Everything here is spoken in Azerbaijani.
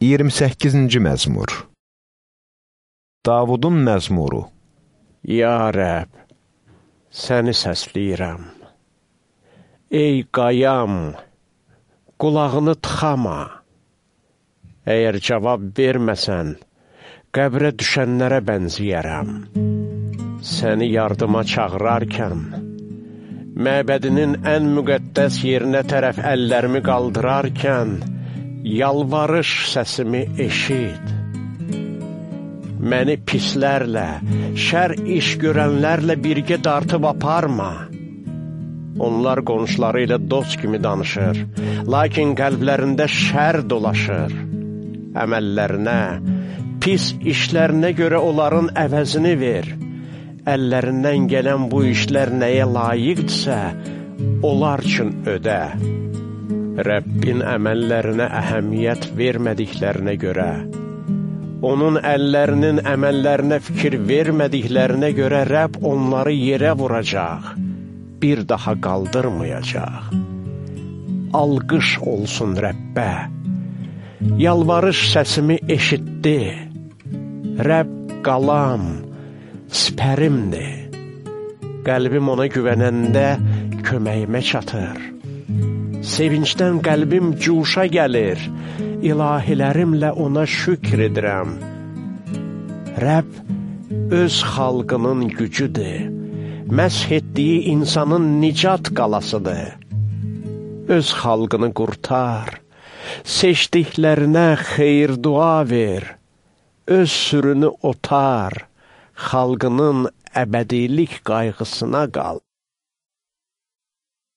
28-ci məzmur Davudun məzmuru Ya Rəb, səni səsləyirəm. Ey qayam, qulağını tıxama. Əgər cavab verməsən, qəbrə düşənlərə bənziyərəm. Səni yardıma çağırarkən, məbədinin ən müqəddəs yerinə tərəf əllərimi qaldırarkən, yalvarış səsimi eşid. Məni pislərlə, şər iş görənlərlə birgə dartıb aparma. Onlar qonşuları ilə dost kimi danışır, lakin qəlblərində şər dolaşır. Əməllərinə, pis işlərinə görə onların əvəzini ver. Əllərindən gələn bu işlər nəyə layiqdirsə, onlar üçün ödə. Rəbbin əməllərinə əhəmiyyət vermədiklərinə görə, onun əllərinin əməllərinə fikir vermədiklərinə görə Rəbb onları yerə vuracaq, bir daha qaldırmayacaq. Alqış olsun Rəbbə, yalvarış səsimi eşitdi, Rəbb qalam, sipərimdir, qəlbim ona güvənəndə köməyimə çatır. Sevincdən qəlbim cuşa gəlir, ilahilərimlə ona şükr edirəm. Rəbb öz xalqının gücüdür, məsh etdiyi insanın nicat qalasıdır. Öz xalqını qurtar, seçdiklərinə xeyir dua ver, öz sürünü otar, xalqının əbədilik qayğısına qal.